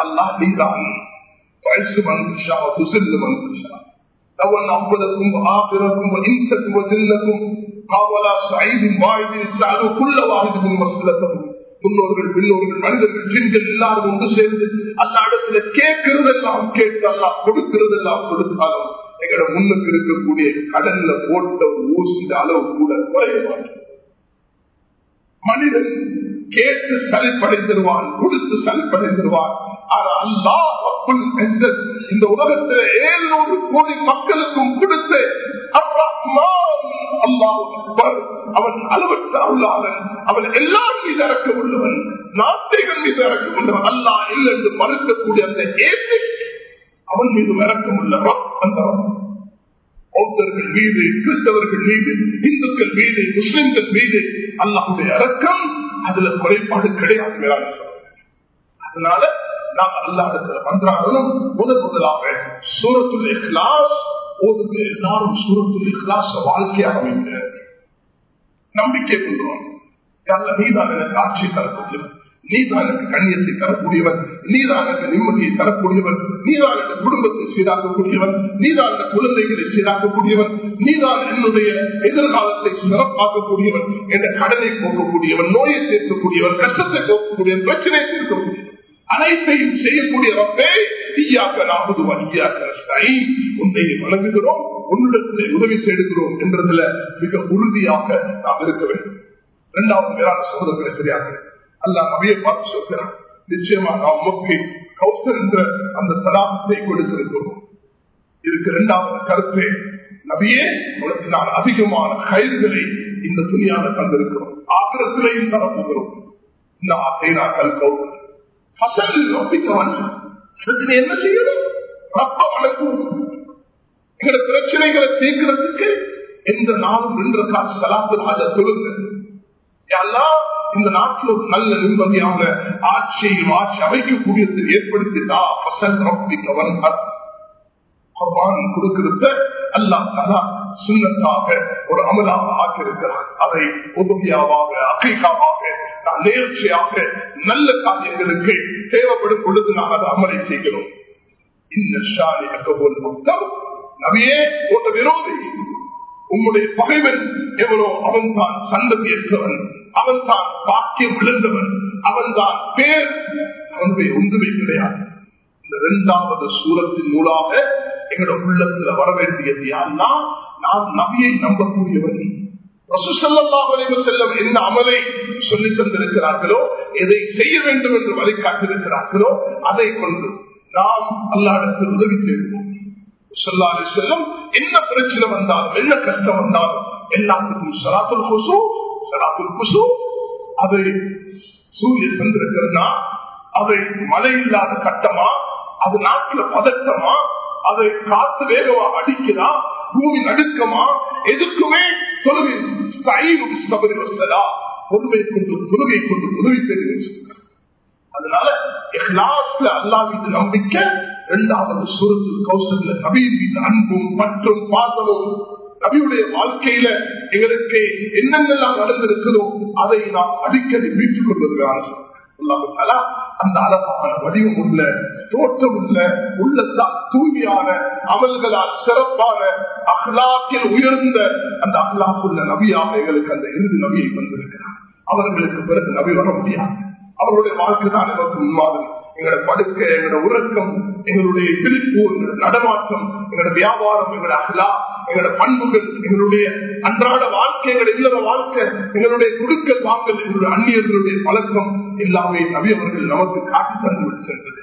அல்லாஹ் நீதான் வயசு மனுஷா துசிந்து மனுஷா لون أولكم وآخركم وإنسكم وجنكم قاولا سعيد واحد سألوا كل واحد من مسألتهم முன்னோர்கள் பின்னோர்கள் மனிதர்கள் பெண்கள் எல்லாரும் ஒன்று சேர்ந்து அந்த இடத்துல கேட்கிறதெல்லாம் கேட்டு அல்லா கொடுக்கிறதெல்லாம் கொடுத்தாலும் எங்களோட முன்னுக்கு இருக்கக்கூடிய கடல்ல போட்ட ஊசித அளவு கூட குறைய மாட்டோம் மனிதன் கேட்டு சலிப்படைந்திருவான் கொடுத்து சலிப்படைந்திருவான். இந்த உலகத்தில் ஏழுநூறு கோடி மக்களுக்கும் கொடுத்து அவன் அளவற்ற அல்லாதன் அவன் எல்லா மீது இறக்க உள்ளவன் நாட்டைகள் மீது இறக்க உள்ளவன் அல்லா இல்லை என்று மறுக்கக்கூடிய அந்த ஏற்றி அவன் மீது இறக்கம் உள்ளவன் அந்த பௌத்தர்கள் மீது கிறிஸ்தவர்கள் மீது இந்துக்கள் மீது முஸ்லிம்கள் மீது அல்லாவுடைய அரக்கம் அதுல குறைபாடு கிடையாது அதனால நாம் அல்லா இடத்துல மன்றாடணும் முதல் முதலாக சூரத்துள்ள கிளாஸ் ஓதுங்க. எல்லாரும் சூரத்துள்ள கிளாஸ் வாழ்க்கையாக அமைந்த நம்பிக்கை கொள்வோம் நீதான் எனக்கு ஆட்சி நீதான் எனக்கு கண்ணியத்தை தரக்கூடியவன் நீதான் எனக்கு நிம்மதியை தரக்கூடியவன் நீதான் எனக்கு குடும்பத்தை சீராக்கக்கூடியவன் நீதான் இந்த குழந்தைகளை சீராக்கக்கூடியவன் நீதான் என்னுடைய எதிர்காலத்தை சிறப்பாக்கக்கூடியவன் என்ற கடனை போக்கக்கூடியவன் நோயை சேர்க்கக்கூடியவன் கஷ்டத்தை போக்கக்கூடியவன் பிரச்சனையை தீர்க்கக்கூடியவன். அனைத்தையும் செய்யக்கூடிய ரப்பே தீயாக்க நாற்பது வழியாக உன்னை வழங்குகிறோம் உன்னிடத்தில் உதவி செய்கிறோம் என்றதுல மிக உறுதியாக நாம் இருக்க வேண்டும். இரண்டாவது மேலான சரியாக அல்ல நபியை பார்த்து சொல்கிறான். நிச்சயமா நாம் உமக்கு கௌசர் என்ற அந்த தடாகத்தை கொடுத்திருக்கிறோம். இதுக்கு இரண்டாவது கருத்து நபியே உனக்கு நான் அதிகமான கயிறுகளை இந்த துணியாக தந்திருக்கிறோம். ஆக்கிரத்திலையும் தரப்போகிறோம். நாக்கல் கௌசர். என்ன செய்யணும்? ரப்ப வணக்கம். எங்களோட பிரச்சனைகளை தீர்க்கிறதுக்கு எந்த நாளும் நின்ற காசு சலாத்து ராஜா சொல்லுங்க எல்லாம் இந்த நாட்டில் ஒரு நல்ல நிம்மதியான ஆட்சியையும் ஆட்சி அமைக்கக்கூடியதை ஏற்படுத்திட்டா பசல் ரப்பிக்கவன் கொடுக்கிறத அல்லா தலா சுண்ணத்தாக ஒரு அமலாக ஆக்கியிருக்கிறார் அதை உதவியாவாக அகைக்காவாக நான் நேர்ச்சியாக நல்ல காரியங்களுக்கு தேவைப்படும் பொழுது நான் அதை அமலை செய்கிறோம். இந்த ஷாலி அக்கபோல் முக்தம் நபியே ஒரு விரோதி உங்களுடைய பகைவன் எவ்வளோ அவன் தான் சந்ததியற்றவன். அவன் தான் பாக்கியம் விழுந்தவன். அவன் தான் பேர். அவனுடைய ஒன்றுமை கிடையாது. இந்த இரண்டாவது சூரத்தின் மூலாக எங்களோட உள்ளத்துல வர வேண்டியது யாருன்னா நான் நபியை நம்பக்கூடியவன். செல்லம் எந்த அமலை சொல்லி தந்திருக்கிறார்களோ எதை செய்ய வேண்டும் என்று வழிகாட்டிருக்கிறார்களோ அதை கொண்டு நாம் அல்லாடத்தில் உதவி செய்வோம் செல்லும் என்ன பிரச்சனை வந்தாலும் என்ன கஷ்டம் வந்தாலும் எல்லாத்துக்கும் சலாத்துல் குசு அதை சூரிய சந்திருக்கிறதுனா அதை மழை இல்லாத கட்டமா? அது நாட்டுல பதட்டமா? அதை காத்து வேகமா அடிக்கிறா பூமி நடுக்கமா? எதுக்குமே தொழுகை பொறுமை கொண்டு தொழுகை கொண்டு உதவி தெரிவிச்சு அதனால அல்லா மீது நம்பிக்கை இரண்டாவது சுருத்து கௌசல்ல நபி மீது அன்பும் மற்றும் பாசமும் நபியுடைய வாழ்க்கையில எங்களுக்கு என்னென்னலாம் நடந்திருக்கிறதோ அதை நாம் அடிக்கடி மீட்டுக் கொள்வதற்கான அந்த அழகான வடிவம் உள்ள தோற்றம் உள்ள உள்ளத்தா தூய்மையான அமல்களால் சிறப்பான அஹ்லாக்கில் உயர்ந்த அந்த அஹ்லாக்குள்ள நபியாக எங்களுக்கு அந்த இறுதி நபியை வந்திருக்கிறார் அவர்களுக்கு பிறகு நபி வர முடியாது. அவருடைய வாழ்க்கை தான் நமக்கு முன்மாதிரி. எங்களோட படுக்கை எங்களோட உறக்கம் எங்களுடைய பிரிப்பு எங்களோட நடமாட்டம் எங்களோட வியாபாரம் எங்களோட அகலா எங்களோட பண்புகள் எங்களுடைய அன்றாட வாழ்க்கை எங்களுடைய இல்லற வாழ்க்கை எங்களுடைய குடுக்கல் வாங்கல் எங்களுடைய அந்நியர்களுடைய பழக்கம் எல்லாமே நபியவர்கள் நமக்கு காட்டி தந்து சென்றது.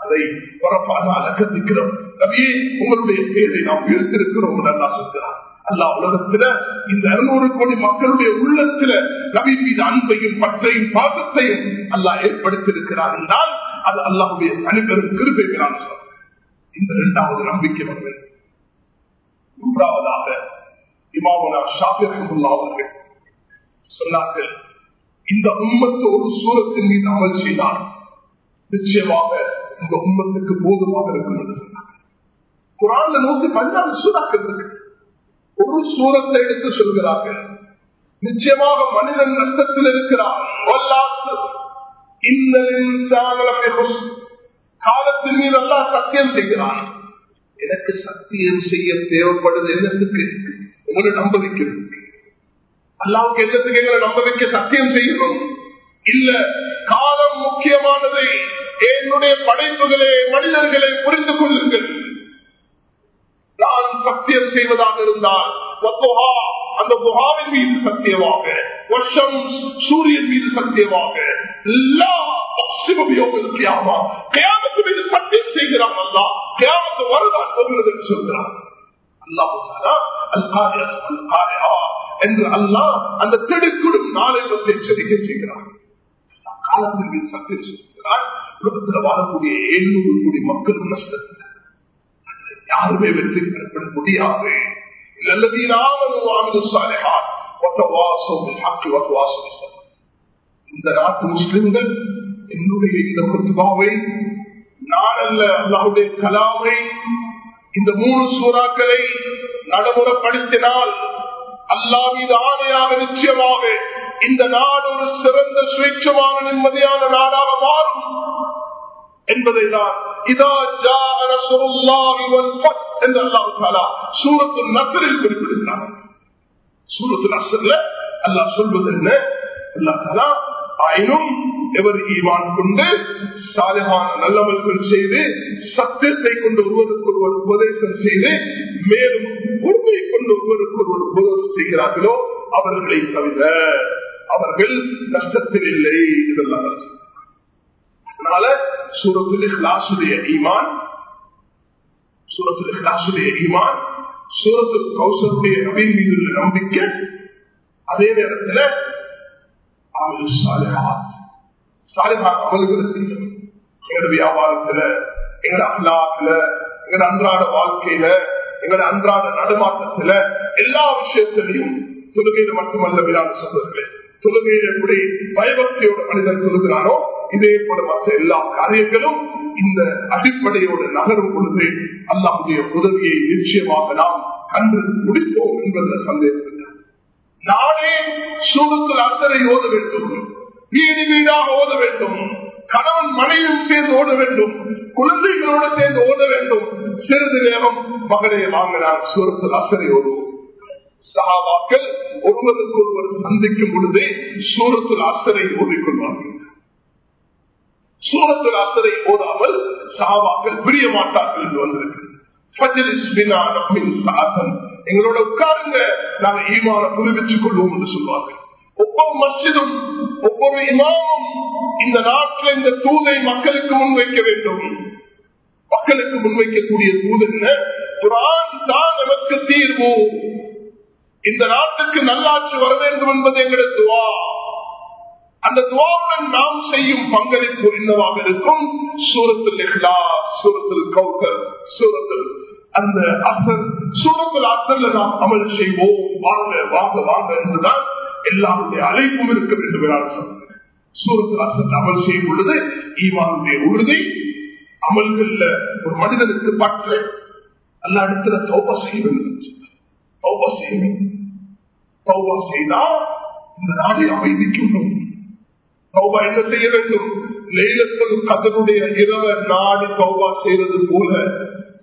அதை பரப்பாக அலக்கத்திக்கிறோம் நபியே உங்களுடைய பேரை நாம் உயர்த்திருக்கிறோம் நல்லா சொல்கிறார் அல்லா உலகத்துல இந்த இருநூறு கோடி மக்களுடைய உள்ளத்துல நபி மீது அன்பையும் பற்றையும் பாசத்தையும் அல்லாஹ் ஏற்படுத்தியிருக்கிறார் என்றால் அது அல்லாஹுடைய தனிப்பெரும் கிருப்பை இந்த இரண்டாவது நம்பிக்கை வந்து மூன்றாவதாக இமாமனா ஷாபிரமுல்லா அவர்கள் சொன்னார்கள் இந்த உம்மத்து ஒரு சூரத்தின் மீது அமல் செய்தால் நிச்சயமாக இந்த உம்மத்துக்கு போதுமாக இருக்கும் என்று சொன்னார் குரான் நூத்தி பதினாறு சூறாக்கள் இருக்கு. ஒரு சூரத்தை எடுத்து சொல்கிறார்கள் நிச்சயமாக மனிதன் நஷ்டத்தில் இருக்கிறான். காலத்தின் மீது எல்லாம் சத்தியம் செய்கிறான். எனக்கு சத்தியம் செய்ய தேவைப்படுது என்னத்துக்கு உங்களை நம்ப வைக்கிறது அல்லாவுக்கு எண்ணத்துக்கு எங்களை நம்ப வைக்க சத்தியம் செய்யணும். இல்ல காலம் முக்கியமானதை என்னுடைய படைப்புகளை மனிதர்களை புரிந்து கொள்ளுங்கள். நான் சத்தியம் செய்வதாக இருந்தால் அந்த புகாவின் மீது சத்தியமாக வருஷம் சூரியன் மீது சத்தியமாக மீது சத்தியம் செய்கிறான் அல்லா கேமத்து வருதான் போகிறது என்று சொல்கிறான் என்று அல்லா அந்த திடுக்குடும் நாளை பற்றி எச்சரிக்கை செய்கிறான் காலத்திற்கு சத்தியம் சொல்கிறான் உலகத்தில் வாழக்கூடிய எழுநூறு கோடி மக்கள் நஷ்டத்தில் யாருமே வெற்றி பெறப்பட முடியாது. இந்த நாட்டு முஸ்லிம்கள் என்னுடைய இந்த குத்துபாவை நான் அல்ல அல்லாஹுடைய கலாமை இந்த மூணு சூறாக்களை நடைமுறைப்படுத்தினால் அல்லாஹ் மீது ஆணையாக நிச்சயமாக இந்த நாடு ஒரு சிறந்த சுயேட்சமான நிம்மதியான நாடாக மாறும் என்பதை தான் இதா ஜா நஸ்ருல்லாஹி வல் ஃபத் என்று அல்லாஹ் தஆலா சூரத்துல் நஸ்ரில் குறிப்பிடுகிறார் சூரத்துல் நஸ்ரில் அல்லாஹ் சொல்வது என்ன? அல்லாஹ் தஆலா ஆயினும் எவர் ஈவான் கொண்டு சாதகமான நல்லவர்கள் செய்து சத்தியத்தை கொண்டு ஒருவருக்கு ஒருவர் உபதேசம் செய்து மேலும் உண்மை கொண்டு ஒருவருக்கு ஒருவர் உபதேசம் செய்கிறார்களோ அவர்களை தவிர அவர்கள் நஷ்டத்தில் இல்லை இதெல்லாம் அதனால சூரத்தில் கிளாசுடைய ஈமான் சூரத்தில் கிளாசுடைய ஈமான் சூரத்தில் கௌசருடைய நபின் மீது உள்ள நம்பிக்கை அதே நேரத்தில் அவர்கள் சாலிஹாத். சாலிஹாத் அமல்களை செய்யணும் எங்களோட வியாபாரத்துல எங்களோட அல்லாத்துல எங்களோட அன்றாட வாழ்க்கையில எங்களோட அன்றாட நடுமாட்டத்துல எல்லா விஷயத்திலையும் தொழுகையில மட்டுமல்ல விராட சொல்றேன் தொழுகையில எப்படி பயபக்தியோட மனிதன் சொல்லுகிறானோ இதே போல மற்ற எல்லா காரியங்களும் இந்த அடிப்படையோடு நகரும் பொழுது அல்லாவுடைய உதவியை நிச்சயமாக நாம் கண்டு முடிப்போம் என்பதில் சந்தேகம் இல்லை. நானே சூரத்தில் அசரை ஓத வேண்டும். வீடு வீடாக ஓத வேண்டும். கணவன் மனைவியும் சேர்ந்து ஓட வேண்டும். குழந்தைகளோடு சேர்ந்து ஓட வேண்டும். சிறிது நேரம் மகனை வாங்கினார் சூரத்தில் அசரை ஓடுவோம் சகாபாக்கள் ஒருவருக்கு ஒருவர் சந்திக்கும் பொழுதே சூரத்தில் அசரை ஓடிக்கொள்வார்கள் சூரத்தில் அசரை ஓடாமல் சகாபாக்கள் பிரிய மாட்டார்கள் என்று வந்திருக்கிறது எங்களோட உட்காருங்க. நாங்கள் ஈமான புதுப்பிச்சுக் கொள்வோம் என்று சொல்வார்கள். ஒவ்வொரு மசிதும் ஒவ்வொரு இமாமும் இந்த நாட்டில் இந்த தூதை மக்களுக்கு முன்வைக்க வேண்டும். மக்களுக்கு முன்வைக்கக்கூடிய தூது என்ன குரான் தான் நமக்கு தீர்வு. இந்த நாட்டுக்கு நல்லாட்சி வர வேண்டும் என்பது எங்களுடைய துவா. அந்த துவாவுடன் நாம் செய்யும் பங்களிப்பு என்னவாக இருக்கும்? சூரத்தில் இஹ்லாஸ் சூரத்தில் கௌதர் சூரத்தில் அந்த அசல் சூரத்தில் அசல்ல நாம் அமல் செய்வோம். வாங்க வாங்க வாங்க என்றுதான் எல்லாருடைய அழைப்பும் இருக்க வேண்டும் என சூரத்தில் அமல் செய்யும் பொழுது ஈமானுடைய உறுதி அமல்கள்ல ஒரு மனிதனுக்கு பற்று அல்ல இடத்துல சௌபா செய்ய வேண்டும் சௌபா செய்ய வேண்டும். சௌபா செய்தால் இந்த நாடை அமைதிக்கும் சௌபா என்ன செய்ய வேண்டும்? லைலத்தில் கதனுடைய இரவ நாடு சௌபா செய்வது போல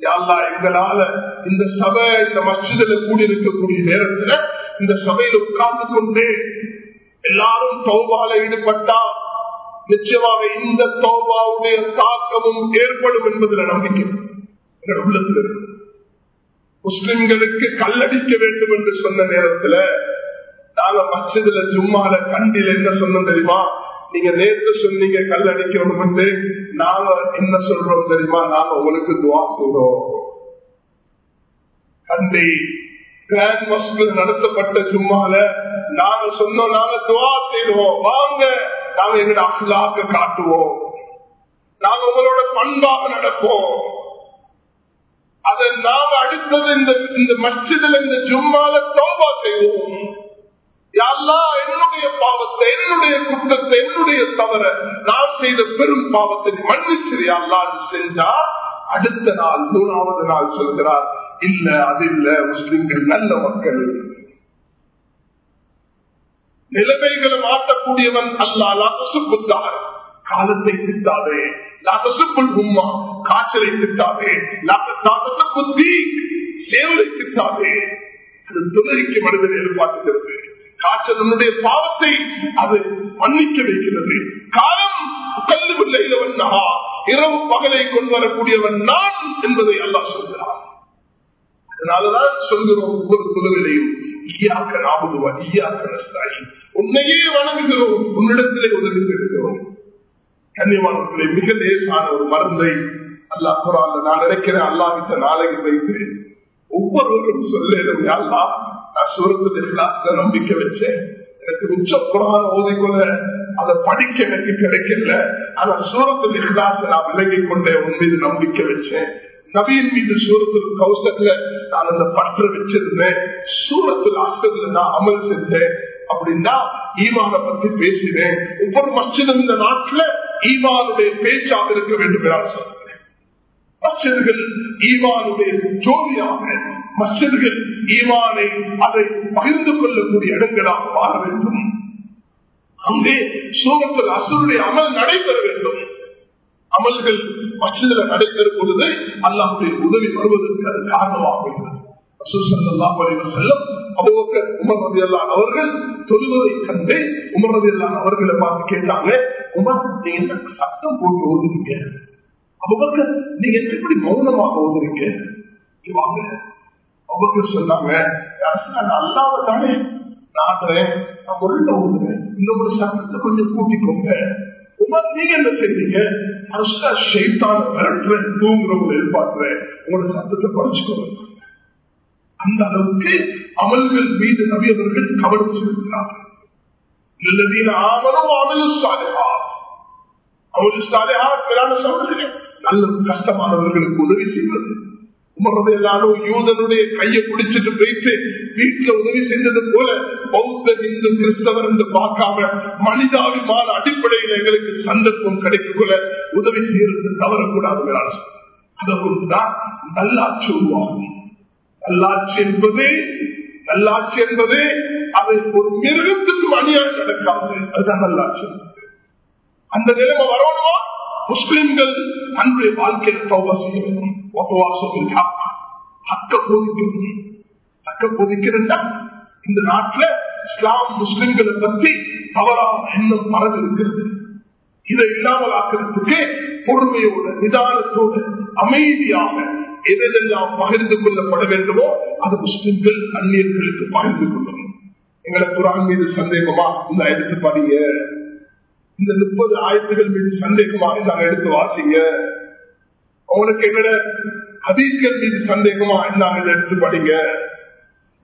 யாழ்லா எங்களால இந்த சபை இந்த மசிதில கூடி இருக்கக்கூடிய நேரத்துல இந்த சபையில் உட்கார்ந்து கொண்டு எல்லாரும் தௌபால ஈடுபட்டா நிச்சயமாக இந்த தௌபாவுடைய தாக்கமும் ஏற்படும் என்பதில் நம்பிக்கை எங்கள் உள்ளத்தில் இருக்கு. முஸ்லிம்களுக்கு கல்லடிக்க வேண்டும் என்று சொன்ன நேரத்துல நாங்க மசிதில ஜும்மால கண்டில் என்ன சொன்னோம் தெரியுமா? நீங்க நேற்று சொன்னீங்க கல்லடிக்கணும் நாங்க என்ன சொல்றோம் தெரியுமா? நாங்க உங்களுக்கு துவா செய்றோம். கண்டி கிராண்ட் மஸ்கில் நடத்தப்பட்ட ஜும்மால நாங்க சொன்னோம் நாங்க துவா செய்வோம். வாங்க நாங்க எங்களோட அஃலாக்க காட்டுவோம். நாங்க உங்களோட பண்பாக நடப்போம். அதை நாங்க அடுத்தது இந்த இந்த மஸ்ஜிதில் இந்த ஜும்மால தோபா செய்வோம். என்னுடைய பாவத்தை என்னுடைய குற்றத்தை என்னுடைய தவற நான் செய்த பெரும் பாவத்தை மன்னிச்சிரு. அல்லாது செஞ்சா அடுத்த நாள் மூணாவது நாள் சொல்கிறார் இல்ல அது இல்ல முஸ்லிம்கள் நல்ல மக்கள். நிலைமைகளை மாற்றக்கூடியவன் அல்லா சுப்புத்தார் காலத்தை திட்டாதே. லாசுக்குள் உம்மா காய்ச்சலை திட்டாதே. லாத்தசுப்புத்தி சேவலை திட்டாதே. அது துணைக்கு மனிதன் எதிர்பார்க்கிறது காய்ச்சலனுடைய பாவத்தை அது மன்னிக்க வைக்கிறது. காலம் கல்லுவில்லை இரவு பகலை கொண்டு வரக்கூடியவன் நான் என்பதை அல்லா சொல்கிறான். அதனாலதான் சொல்கிறோம் ஒவ்வொரு குழுவிலையும் ஈயாக்க நாபுதுவா ஈயாக்க நஸ்தாயி உன்னையே வணங்குகிறோம் உன்னிடத்திலே உதவி பெறுகிறோம் கன்னியமானவர்களை மிக லேசான ஒரு மருந்தை அல்லா குரான் நான் நினைக்கிறேன் அல்லாவிட்ட நாளைக்கு வைத்து ஒவ்வொருவரும் சொல்லேன் அல்லா நான் சூரத்து நம்பிக்கை வச்சேன். எனக்கு உச்ச குரான் ஓதிக்கொள்ள அதை படிக்க எனக்கு கிடைக்கல. ஆனா சூரத்து இல்லாத நான் விலகி கொண்டே உன் மீது நம்பிக்கை வச்சேன். நபியின் மீது சூரத்தில் கௌசத்துல நான் அந்த பற்று வச்சிருந்தேன். சூரத்தில் ஆஸ்திரத்துல நான் அமல் செஞ்சேன். அப்படின்னா ஈமான பத்தி பேசினேன். ஒவ்வொரு மச்சதும் இந்த நாட்டுல ஈமானுடைய பேச்சாக இருக்க வேண்டும் என்று சொல்றேன் மச்சர்கள் ஈமானுடைய ஜோதியாக மச்சர்கள் ஈமானை அதை பகிர்ந்து கொள்ளக்கூடிய இடங்களாக மாற வேண்டும். அங்கே சூரத்தில் அசுருடைய அமல் நடைபெற வேண்டும். அமல்கள் மற்றதுல நடைபெறும் பொழுது அல்லாவுடைய உதவி வருவதற்கு அது காரணமாக செல்லும் அபோக்கர் அவர்கள் தொழுவதை கண்டு உமர் ரதி அவர்களை பார்த்து கேட்டாங்க உமர் நீங்க சத்தம் போட்டு ஓதுறீங்க? அபோக்கர் நீங்க எப்படி மௌனமாக ஓதுறீங்க? வாங்க அபோக்கர் சொன்னாங்க அல்லாத தானே நாடுறேன் நான் உள்ள ஓதுறேன். இன்னும் ஒரு சத்தத்தை கொஞ்சம் கூட்டிக்கோங்க. நீங்க என்ன செய்றீங்க தூங்குறவங்க எதிர்பார்க்கிறேன். உங்களோட சத்தத்தை குறைச்சுக்கோங்க. அந்த அளவுக்கு அமல்கள் மீது நவியவர்கள் கவனம் செலுத்தினார்கள் நல்ல கஷ்டமானவர்களுக்கு உதவி செய்வது. உமரது எல்லாரும் யூதனுடைய கையை பிடிச்சிட்டு போயிட்டு வீட்டுல உதவி செஞ்சது போல பௌத்த இந்து கிறிஸ்தவர் என்று பார்க்காம மனிதாபிமான அடிப்படையில் எங்களுக்கு சந்தர்ப்பம் கிடைக்கல உதவி செய்யறது தவறக்கூடாது அதற்குதான் நல்லாட்சி உருவாகும். நல்லாட்சி என்பது நல்லாட்சி என்பது அது ஒரு மிருகத்துக்கு அணியாக நடக்காது. அதுதான் நல்லாட்சி. அந்த நிலைமை வரணுமா? முஸ்லிம்கள் அன்றைய வாழ்க்கையில் தௌபா செய்ய வேண்டும் ஹக்க போதிக்கணும் ஹக்க போதிக்கிறா இந்த நாட்டில் இஸ்லாம் முஸ்லிம்களை பற்றி தவறான எண்ணம் மரபு இருக்கிறது இதை இல்லாமல் ஆக்கிறதுக்கு பொறுமையோட நிதானத்தோட அமைதியாக எதெல்லாம் பகிர்ந்து கொள்ளப்பட வேண்டுமோ அது முஸ்லிம்கள் அந்நியர்களுக்கு பகிர்ந்து கொள்ளணும். எங்களை குரான் மீது சந்தேகமா? இந்த எடுத்து படிய இந்த முப்பது ஆயத்துகள் மீது சந்தேகமாக நாங்கள் எடுத்து வாசிங்க. உங்களுக்கு எங்கட ஹதீஸ்கள் மீது சந்தேகமா இருந்தாங்க இதை எடுத்து படிங்க?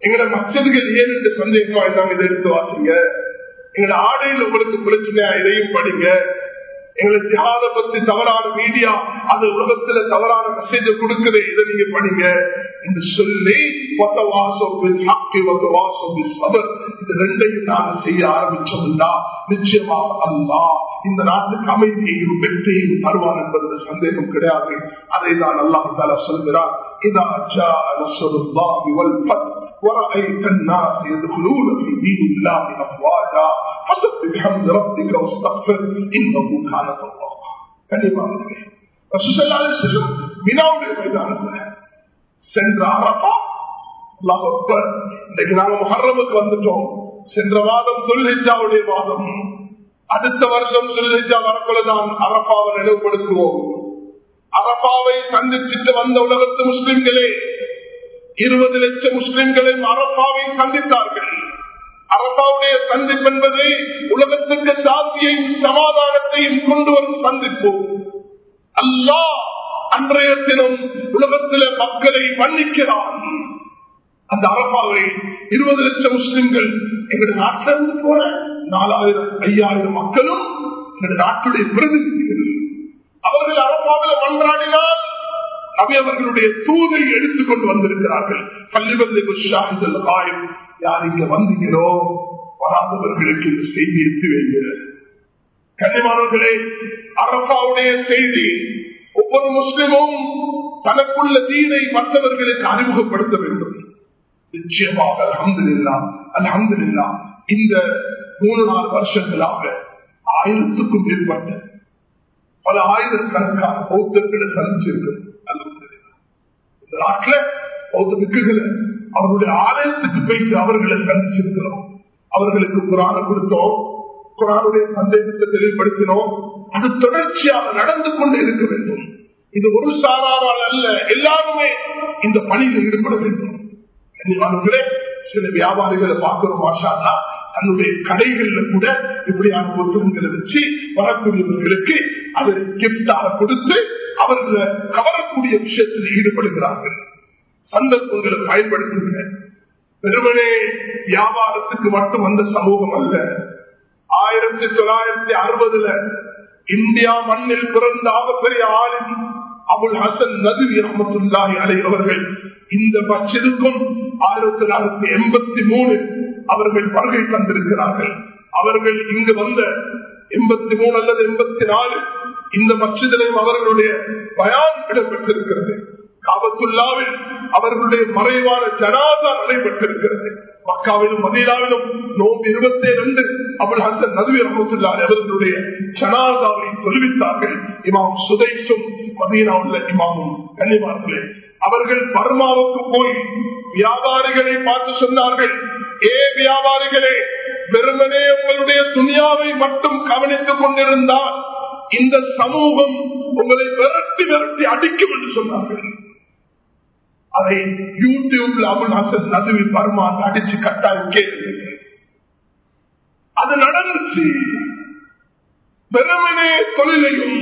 எங்களோட மச்சதுகள் ஏன் என்று சந்தேகமா இருந்தாங்க இதை எடுத்து வாசிங்க? எங்களோட ஆடையில் உங்களுக்கு பிரச்சனையா இதையும் படிங்க. எங்களுக்கு தியாக பத்தி தவறான மீடியா அது உலகத்துல தவறான மெசேஜ கொடுக்குது இதை நீங்க படிங்க. என்று சொல்லி வந்த வாசம் வாசம் சபர் இது ரெண்டையும் நான் செய்ய ஆரம்பிச்சோம்னா நிச்சயமாக அல்லா இந்த நாட்டுக்கு அமைதியையும் வெற்றியையும் தருவான் என்பது சந்தேகம் கிடையாது. அதை தான் அல்லாஹ் சொல்கிறார் இதா அச்சா நசருல்லாஹி வல் ஃபத் ورأيت الناس يدخلون في دين الله أفواجا فسبح بحمد ربك واستغفر إنه كان توابا கண்டிப்பாக ரசூலுல்லாஹி செல்லும் மினாவுடைய மைதானத்தில் சென்ற அரபா அல்லாஹ் அக்பர் இன்னைக்கு நாங்க முஹர்ரமுக்கு வந்துட்டோம் சென்ற வாதம் தொல்ஹிஜாவுடைய வாதம் அடுத்த வருஷம் தொல்ஹிஜா வரக்குள்ளதான் அரபாவை நினைவுபடுத்துவோம் அரபாவை சந்திச்சுட்டு வந்த உலகத்து முஸ்லிம்களே இருபது லட்சம் முஸ்லிம்களை அரபாவை சந்தித்தார்கள். அரபாவுடைய சந்திப்பு என்பது உலகத்துக்கு சாந்தியையும் சமாதானத்தையும் கொண்டு வரும் சந்திப்பு. அல்லா அன்றைய தினம் உலகத்தில மக்களை மன்னிக்கிறான். அந்த அரபாவை இருபது லட்சம் முஸ்லிம்கள் எங்களுடைய நாட்டில் இருந்து போற நாலாயிரம் ஐயாயிரம் மக்களும் எங்களுடைய நாட்டுடைய பிரதிநிதிகள். அவர்கள் அரபாவில் மன்றாடினால் நபி அவர்களுடைய தூதை எடுத்துக்கொண்டு வந்திருக்கிறார்கள். பள்ளிவந்தை ஷாஹிதல் காயம் யார் இங்க வந்தீங்களோ வராதவர்களுக்கு இந்த செய்தி எடுத்து வைக்கிறார் கனிமானவர்களே அரபாவுடைய செய்தி ஒவ்வொரு முஸ்லிமும் தனக்குள்ள தீனை மற்றவர்களுக்கு அறிமுகப்படுத்த வேண்டும். நிச்சயமாக அலமதுல்லா அலமதுல்லா இந்த மூணு நாலு வருஷங்களாக ஆயிரத்துக்கும் மேற்பட்ட பல ஆயிரக்கணக்கான பௌத்தர்களை சந்திச்சிருக்கிறது. நாட்டில் பௌத்த மிக்குகளை அவருடைய ஆலயத்துக்கு போயிட்டு அவர்களை சந்திச்சிருக்கிறோம். அவர்களுக்கு குரான கொடுத்தோம். குரானுடைய சந்தேகத்தை தெளிவுபடுத்தினோம். அது தொடர்ச்சியாக நடந்து கொண்டு இருக்க வேண்டும். இது ஒரு சாராரால் அல்ல. எல்லாருமே இந்த பணியில் ஈடுபட வேண்டும். சில வியாபாரிகளை பார்க்கிறோம் தான் தன்னுடைய கடைகள்ல கூட இப்படியான புத்தகங்களை வச்சு வரக்கூடியவர்களுக்கு அதை கிப்டாக கொடுத்து அவர்களை கவரக்கூடிய விஷயத்தில் ஈடுபடுகிறார்கள். சந்தர்ப்பங்களை பயன்படுத்துகிற வெறுமனே வியாபாரத்துக்கு மட்டும் வந்த சமூகம் அல்ல. ஆயிரத்தி தொள்ளாயிரத்தி அறுபதுல இந்தியா மண்ணில் பிறந்த ஆகப்பெரிய ஆளும் அபுல் ஹசன் நதுவி ரஹமத்துல்லாஹி அலை அவர்கள் இந்த மஸ்ஜிதுக்கும் ஆயிரத்தி தொள்ளாயிரத்தி எண்பத்தி மூணு அவர்கள் வருகை தந்திருக்கிறார்கள். அவர்கள் இங்கு வந்த எண்பத்தி மூணு அல்லது எண்பத்தி நாலு இந்த மஸ்ஜிதிலையும் அவர்களுடைய பயான் இடம்பெற்றிருக்கிறது. காபத்துல்லாவில் அவர்களுடைய மறைவான ஜனாதா நடைபெற்றிருக்கிறது. மக்காவிலும் மதீனாவிலும் நோம்பு இருபத்தி ரெண்டு அபுல் ஹசன் நதுவி ரஹமத்துல்லாஹி அவர்களுடைய ஜனாதாவை தொழுவித்தார்கள். இமாம் சுதைசும் மதீனாவுள்ள இமாமும் கன்னிமார்களே அவர்கள் பர்மாவுக்கு போய் வியாபாரிகளை பார்த்து சொன்னார்கள். ஏ வியாபாரிகளே வெறுமனே உங்களுடைய துணியாவை மட்டும் கவனித்துக் கொண்டிருந்தால் இந்த சமூகம் உங்களை விரட்டி விரட்டி அடிக்கும் என்று சொன்னார்கள். அதை யூடியூப்ல அபுல் நதுவி பர்மா அடிச்சு கட்டாயம் கேள்வி அது நடந்துச்சு. வெறுமனே தொழிலையும்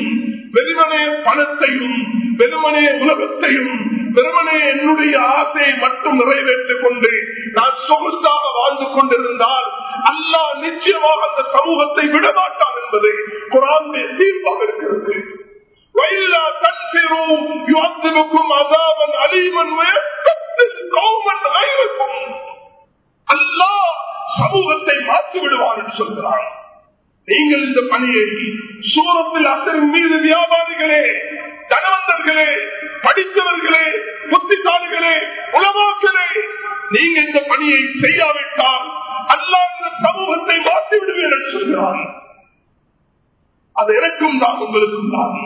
வெறுமனே பணத்தையும் வெறுமனே உலகத்தையும் வெறுமனே என்னுடைய ஆசையை மட்டும் நிறைவேற்றிக் கொண்டு நான் சொகுசாக வாழ்ந்து கொண்டிருந்தால் அல்லாஹ் நிச்சயமாக அந்த சமூகத்தை விடமாட்டான் என்பது குரானுடைய தீர்ப்பாக இருக்கிறது. அல்லாஹ் சமூகத்தை மாற்றி விடுவான் என்று சொல்கிறான். நீங்கள் இந்த பணியை சூரத்தில் அசரின் மீது வியாபாரிகளே தனவந்தர்களே படித்தவர்களே புத்திசாலிகளே உலமாக்களே நீங்க இந்த பணியை செய்யாவிட்டால் அல்லா இந்த சமூகத்தை மாற்றி விடுவேன் என்று சொல்கிறார். அது எனக்கும் தான் உங்களுக்கும் தான்.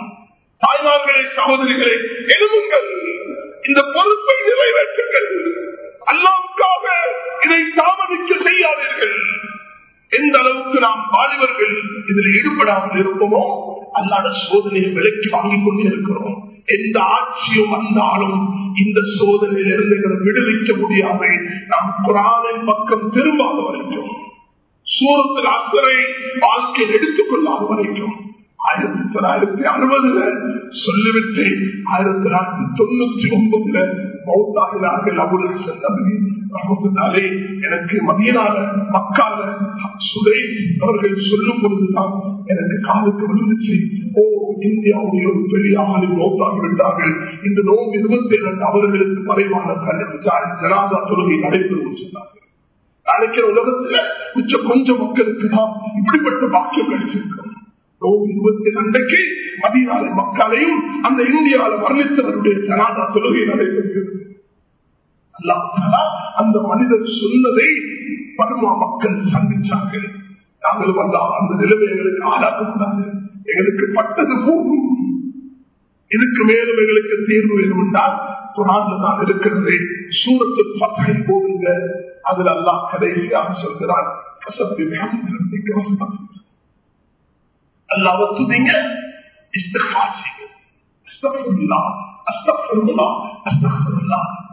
தாய்மார்களே சகோதரிகளே எழுதுங்கள். இந்த பொறுப்பை நிறைவேற்றுங்கள். அல்லாவுக்காக இதை தாமதிக்க செய்யாதீர்கள். எந்த அளவுக்கு நாம் வாலிபர்கள் இதில் ஈடுபடாமல் இருப்போமோ அல்லாத சோதனையை விலக்கி வாங்கிக் கொண்டே இருக்கிறோம். எந்த ஆட்சியும் வந்தாலும் இந்த சோதனையிலிருந்து எங்களை விடுவிக்க முடியாமல் நாம் குரானின் பக்கம் திரும்பாத வரைக்கும் சூரத்தில் அக்கறை வாழ்க்கையில் எடுத்துக் கொள்ளாத வரைக்கும் ஆயிரத்தி தொள்ளாயிரத்தி அறுபதுல சொல்லிவிட்டு ஆயிரத்தி தொள்ளாயிரத்தி தொண்ணூத்தி ஒன்பதுல எனக்கு மதியனால மக்கால சுரேஷ் அவர்கள் சொல்லும் பொழுதுதான் எனக்கு காலுக்கு விழுந்துச்சு ஓ இந்தியாவுடைய ஒரு பெரிய ஆளு நோக்காகி விட்டார்கள். இந்த நோம்பு இருபத்தி இரண்டு அவர்களுக்கு மறைவான ஜனாதா தொழுகை நடைபெறும் சொன்னார்கள். நினைக்கிற உலகத்துல மிச்சம் கொஞ்சம் மக்களுக்கு தான் இப்படிப்பட்ட பாக்கியம் கிடைச்சிருக்கிறோம் இருபத்தி ரெண்டுக்கு மதியால மக்களையும் அந்த இந்தியாவில் வர்ணித்தவருடைய ஜனாதா தொழுகை நடைபெறுகிறது அந்த மனிதர் சொன்னதை பருமா மக்கள் சந்திச்சார்கள். நாங்கள் வந்தால் அந்த நிலைமை எங்களுக்கு ஆளாக்கக்கூடாது எங்களுக்கு பட்டது போகும். இதுக்கு மேலும் எங்களுக்கு தீர்வு வேணும் என்றால் குரான்ல தான் இருக்கிறது. சூரத்து பத்தை போடுங்க அதில் அல்லாஹ் கடைசியாக சொல்கிறான் அல்லாவ துதிங்க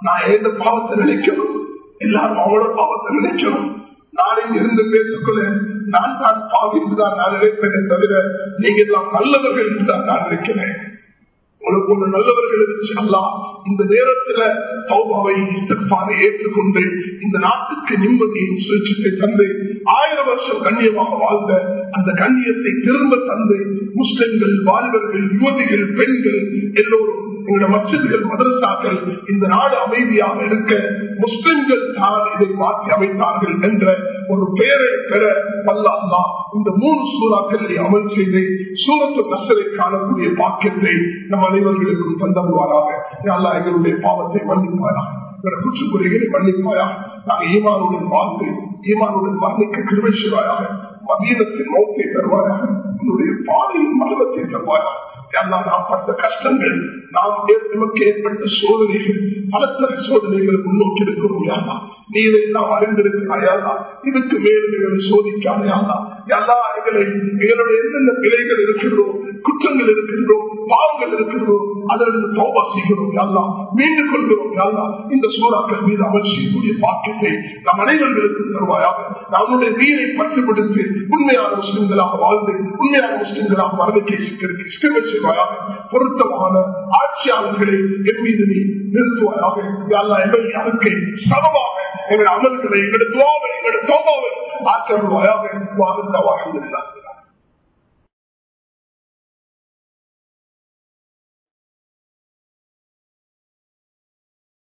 நான் எந்த பாவத்தை நினைக்கணும் எல்லாரும் அவங்களோட பாவத்தை நினைக்கணும் நானே இருந்து பேசுக்குள்ள நான் தான் பாவி என்றுதான் நான் நினைப்பேனே தவிர நீங்க எல்லாம் நல்லவர்கள் என்றுதான் நான் நினைக்கிறேன் உங்களுக்கு ஒன்று நல்லவர்கள் இருந்துச்சு அல்லா இந்த நேரத்துல சௌபாவை இஸ்தாரை ஏற்றுக்கொண்டு இந்த நாட்டுக்கு நிம்மதியை சுழற்சித்தை தந்து ஆயிரம் வருஷம் கண்ணியமாக வாழ்ந்த அந்த கண்ணியத்தை திரும்ப தந்து முஸ்லிம்கள் வாலிபர்கள் யுவதிகள் பெண்கள் எல்லோரும் எங்களுடைய மசிதிகள் மதரசாக்கள் இந்த நாடு அமைதியாக இருக்க முஸ்லிம்கள் தான் இதை மாற்றி அமைத்தார்கள் என்ற ஒரு பெயரை பெற வல்லா இந்த மூணு சூறாக்களை அமல் செய்து சூரத்து கசரை காணக்கூடிய பாக்கியத்தை நம் அனைவர்களுக்கும் தந்தருவாராக. அல்லா எங்களுடைய பாவத்தை மன்னிப்பாராக. குற்றுக்குறைகளை மன்னிப்பாயாக நாங்கள் ஈமானுடன் வாழ்ந்து ஈமானுடன் மரணிக்க கிருமேஸ்வராயாக மதீனத்தின் மௌத்தை தருவாயாக உன்னுடைய பாதையின் மரணத்தை தருவாயாக. நாம் பட்ட கஷ்டங்கள் நாம் நமக்கு ஏற்பட்ட சோதனைகள் பலத்தர சோதனைகளை முன்னோக்கி இருக்கிறோம் யாரா? நீ இதையெல்லாம் அறிந்திருக்கிறாயா இதுக்கு மேலும் எங்களை சோதிக்காதையாதா எல்லா எங்களை எங்களுடைய என்னென்ன பிழைகள் இருக்கின்றோம் குற்றங்கள் இருக்கின்றோம் பாவங்கள் இருக்கின்றோம் அதிலிருந்து தோபா செய்கிறோம் எல்லாம் மீண்டு கொள்கிறோம் எல்லாம் இந்த சூறாக்கள் மீது அமல் செய்யக்கூடிய பாக்கியத்தை நம் அனைவர்களுக்கு தருவாயாக. நம்முடைய நீரை பற்றுப்படுத்தி உண்மையான முஸ்லிம்களாக வாழ்ந்து உண்மையான முஸ்லிம்களாக வரவேற்கை செய்வாயாக. பொருத்தமான ஆட்சியாளர்களை என் மீது நீ நிறுத்துவாயாக. எல்லா எங்களை அதுக்கு சமமாக எங்கள் அமல்களை எங்களுடைய துவாவை எங்களுடைய தோபாவை ஆற்றல்வாயாக வாழ்ந்த வாழ்ந்துள்ளார்